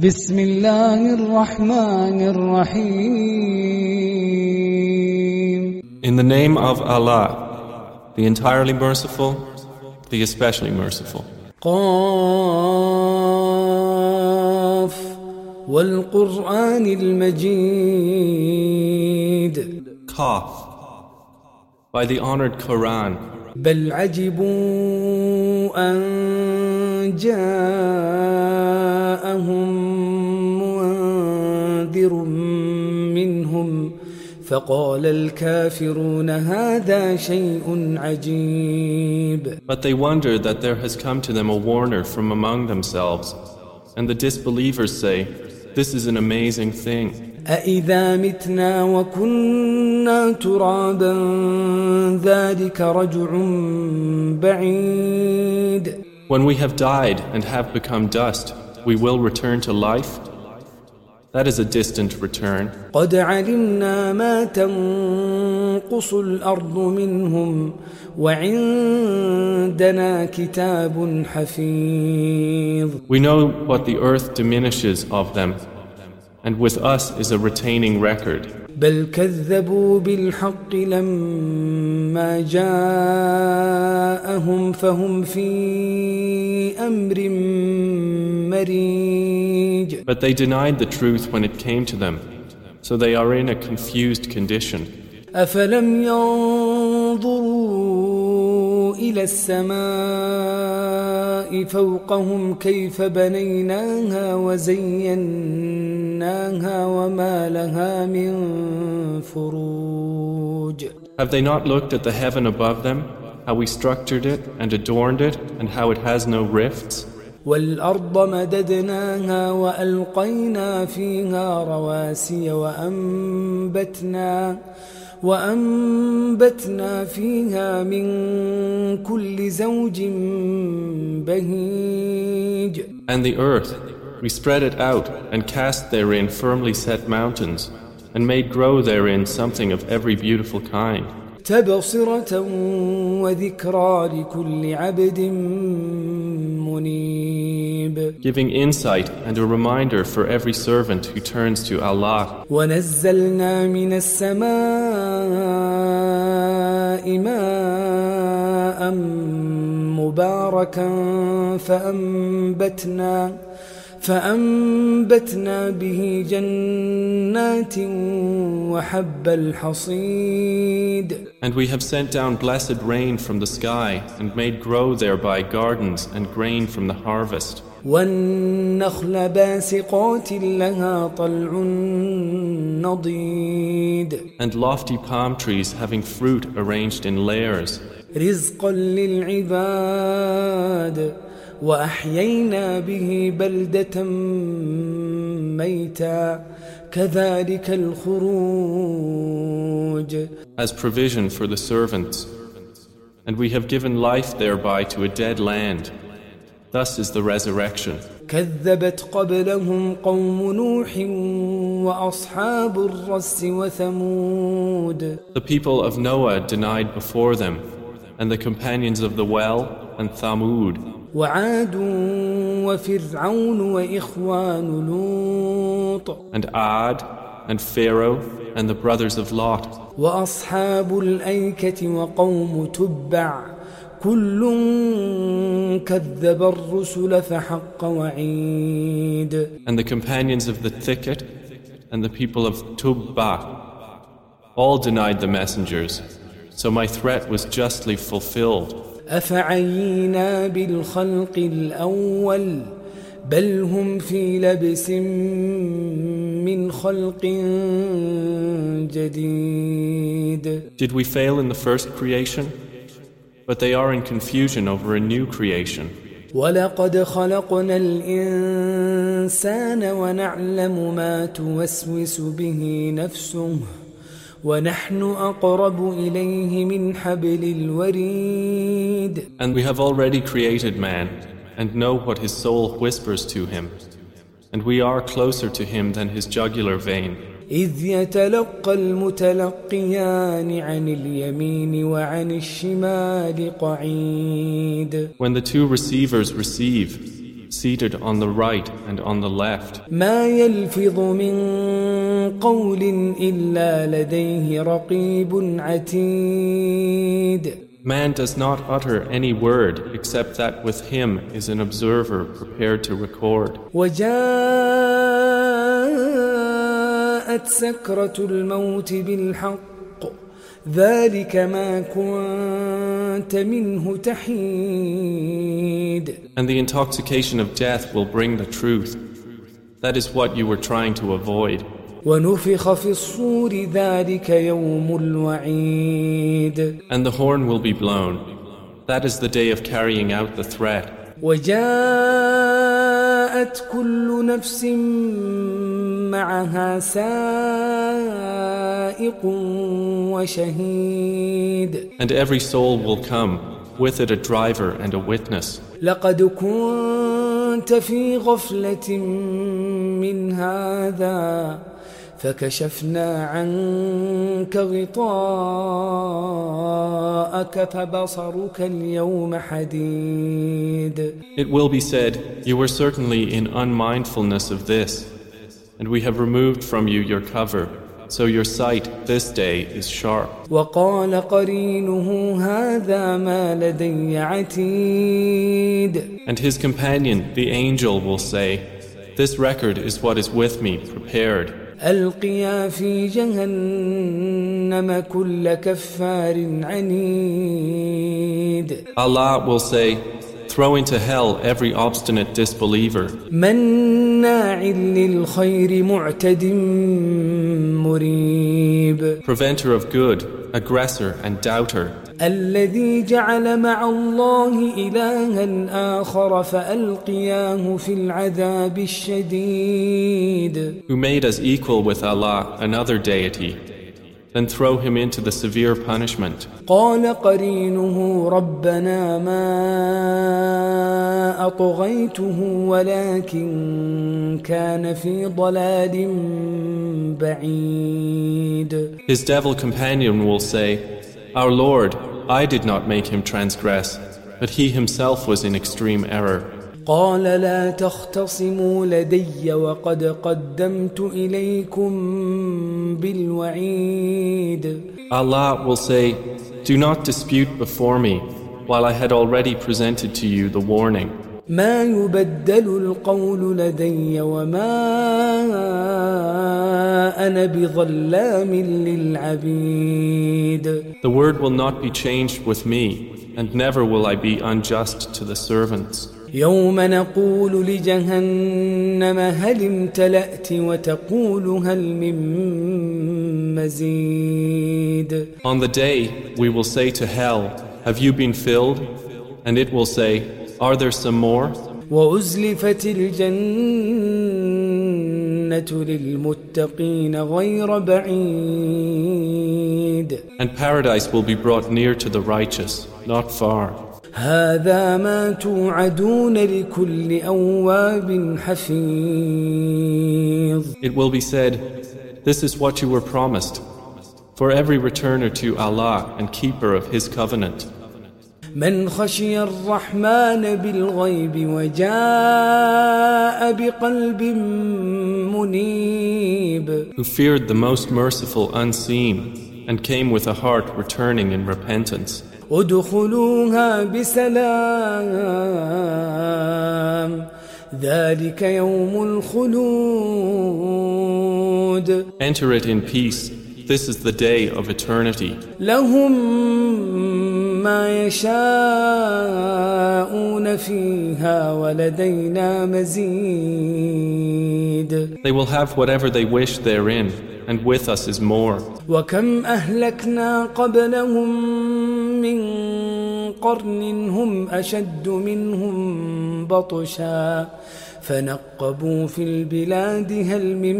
بسم الله الرحمن الرحيم In the name of Allah, the entirely merciful, the especially merciful. قاف والقرآن المجيد Qaf by the honored Quran. بل عجبوا أن جاءهم منذر منهم فقال الكافرون هذا شيء عجيب but they wonder that there has come to them a warner from among themselves. And the disbelievers say, This is an amazing thing. أإذا متنا وكنا ترابا ذلك رجع بعيد When we have died and have become dust, we will return to life? That is a distant return. قد علمنا ما تنقص الأرض منهم وعندنا كتاب حفيظ We know what the earth diminishes of them, and with us is a retaining record. بل كذبوا بالحق لما جاءهم فهم في أمر مريج But they denied the truth when it came to them, so they are in a confused condition. أفلم ينظروا إلى السماء فوقهم كيف بنيناها وزيناها وما لها من فروج Have they not looked at the heaven above them, how we structured it and adorned it, and how it has no rifts? والأرض مددناها وألقينا فيها رواسي وأنبتنا وأنبتنا فيها من كل زوج بهيج And the earth, we spread it out and cast therein firmly set mountains, and made grow therein something of every beautiful kind, تبصرة وذكرى لكل عبد منيب giving insight and a reminder for every servant who turns to Allah. ونزلنا من السماء ماء مباركا فأنبتنا فأنبتنا به جنات وحب الحصيد And we have sent down blessed rain from the sky and made grow thereby gardens and grain from the harvest. والنخل باسقات لها طلع نضيد And lofty palm trees having fruit arranged in layers, رزقا للعباد وأحيينا به بلدة ميتا كذلك الخروج as provision for the servants. And we have given life thereby to a dead land. Thus is the resurrection. كذبت قبلهم قوم نوح وأصحاب الرس وثمود The people of Noah denied before them, and the companions of the well and Thamud, وعاد وفرعون وإخوان لوط and Ad and Pharaoh and the brothers of Lot, وأصحاب الأيكة وقوم تبع كل كذب الرسل فحق وعيد and the companions of the thicket and the people of Tubba. All denied the messengers, so my threat was justly fulfilled. أفعينا بالخلق الأول بل هم في لبس من خلق جديد Did we fail in the first creation? But they are in confusion over a new creation. ولقد خلقنا الإنسان ونعلم ما توسوس به نفسه ونحن أقرب إليه من حبل الوريد And we have already created man, and know what his soul whispers to him. And we are closer to him than his jugular vein. إذ يتلقى المتلقيان عن اليمين وعن الشمال قعيد When the two receivers receive, seated on the right and on the left. ما يلفظ من قول إلا لديه رقيب عتيد Man does not utter any word except that with him is an observer prepared to record. وجاءت سكرة الموت بالحق ذلك ما كنت منه تحيد And the intoxication of death will bring the truth. That is what you were trying to avoid. ونفخ في الصور ذلك يوم الوعيد And the horn will be blown. That is the day of carrying out the threat. وجاءت كل نفس معها سائق وشهيد And every soul will come, with it a driver and a witness. لقد كنت في غفلة من هذا فكشفنا عنك غطاءك فبصرك اليوم حديد It will be said, You were certainly in unmindfulness of this, and we have removed from you your cover, so your sight this day is sharp. وقال قرينه هذا ما لدي عتيد And his companion, the angel, will say, This record is what is with me, prepared. ألقيا في جهنم كل كفار عنيد Allah will say, Throw into hell every obstinate disbeliever, مناع للخير معتد مريب preventer of good, aggressor, and doubter, الذي جعل مع الله إلها آخر فألقياه في العذاب الشديد who made us equal with Allah another deity, then throw him into the severe punishment. قال قرينه ربنا ما أطغيته ولكن كان في ضلال بعيد His devil companion will say, Our Lord, I did not make him transgress, but he himself was in extreme error. قال لا تختصموا لدي وقد قدمت إليكم بالوعيد Allah will say, Do not dispute before me, while I had already presented to you the warning. ما يبدل القول لدي وما أنا بظلام للعبيد The word will not be changed with me, and never will I be unjust to the servants. يوم نقول لجهنم هل امتلأت وتقول هل من مزيد On the day, we will say to hell, Have you been filled? And it will say, Are there some more? وأزلفت الجنة للمتقين غير بعيد And paradise will be brought near to the righteous, not far. هذا ما توعدون لكل أواب حفيظ It will be said, This is what you were promised. For every returner to Allah and keeper of His covenant, من خشي الرحمن بالغيب وجاء بقلب منيب who feared the most merciful unseen, and came with a heart returning in repentance. ادخلوها بسلام ذلك يوم الخلود Enter it in peace. This is the day of eternity. لهم ما يشاءون فيها ولدينا مزيد They will have whatever they wish therein, and with us is more. وكم أهلكنا قبلهم من قرن هم أشد منهم بطشا فنقبوا في البلاد هل من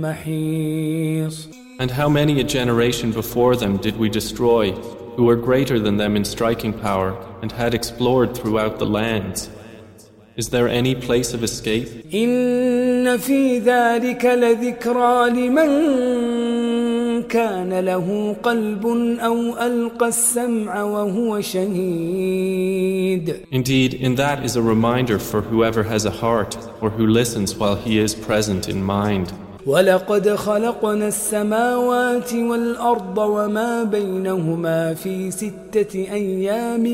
محيص And how many a generation before them did we destroy, who were greater than them in striking power, and had explored throughout the lands? Is there any place of escape? إن في ذلك لذكرى لمن كان له قلب أو ألقى السمع وهو شهيد Indeed, in that is a reminder for whoever has a heart or who listens while he is present in mind. ولقد خلقنا السماوات والأرض وما بينهما في ستة أيام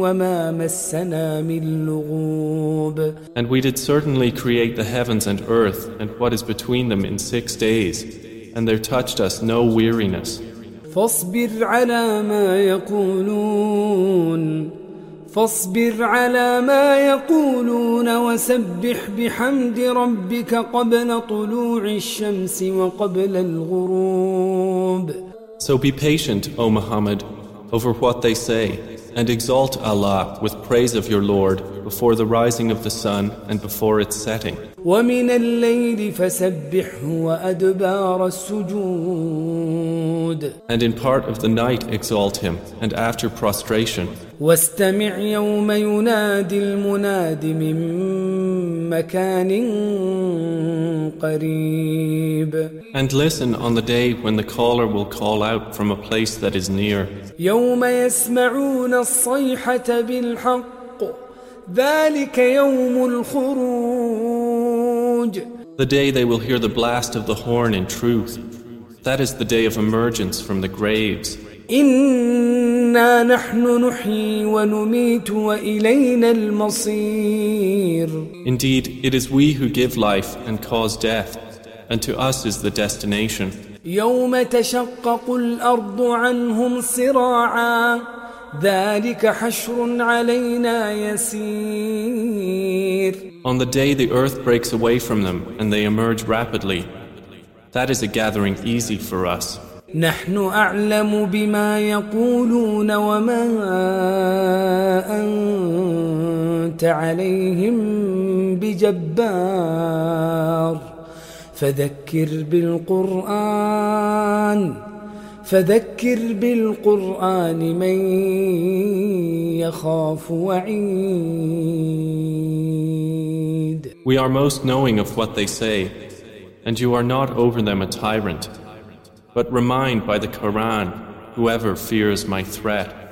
وما مسنا من لغوب And we did certainly create the heavens and earth and what is between them in six days, and there touched us no weariness. فاصبر على ما يقولون فاصبر على ما يقولون وسبح بحمد ربك قبل طلوع الشمس وقبل الغروب So be patient, O Muhammad, over what they say, and exalt Allah with praise of your Lord before the rising of the sun and before its setting. ومن الليل فسبحه وأدبار السجود And in part of the night exalt him, and after prostration. واستمع يوم ينادي المناد من مكان قريب And listen on the day when the caller will call out from a place that is near. يوم يسمعون الصيحة بالحق ذلك يوم الخروج The day they will hear the blast of the horn in truth. That is the day of emergence from the graves. إنا نحن نحيي ونميت وإلينا المصير Indeed, it is we who give life and cause death, and to us is the destination. يوم تشقق الأرض عنهم صراعا ذلك حشر علينا يسير On the day the earth breaks away from them and they emerge rapidly, that is a gathering easy for us. نحن أعلم بما يقولون وما أنت عليهم بجبار فذكر بالقرآن فذكر بالقرآن من يخاف وعيد We are most knowing of what they say, and you are not over them a tyrant. But remind by the Quran whoever fears my threat.